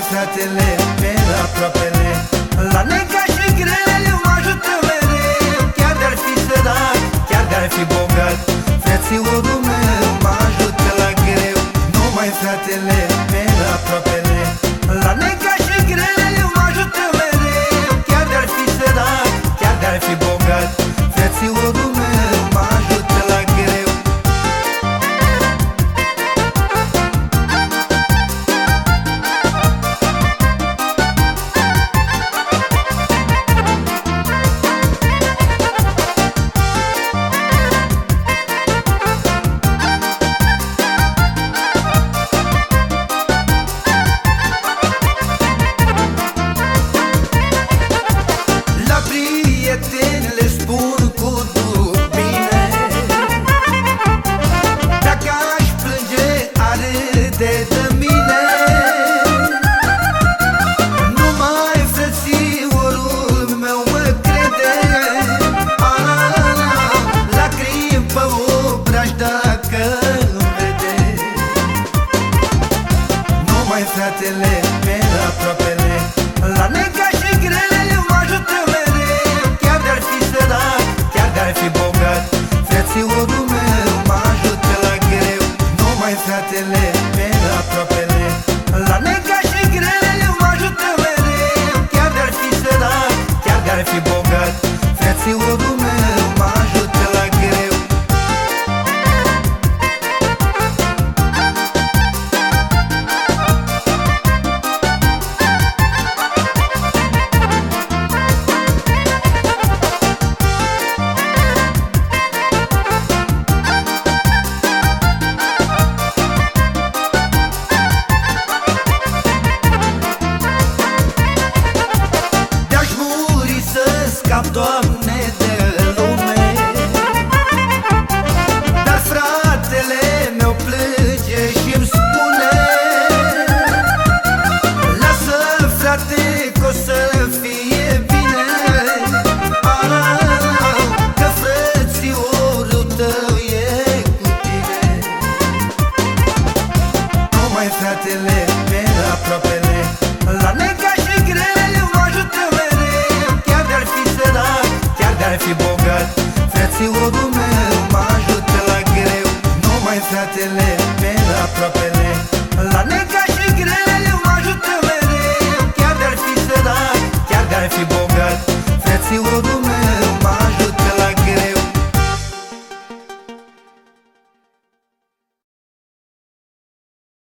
Doamne fratele, pe aproapele. La neca și grele mă ajută mereu. Chiar de-ar fi sărat che te ne le life that they live in a Frățiorul meu mă ajută la greu. Numai fratele meu aproapele. La negat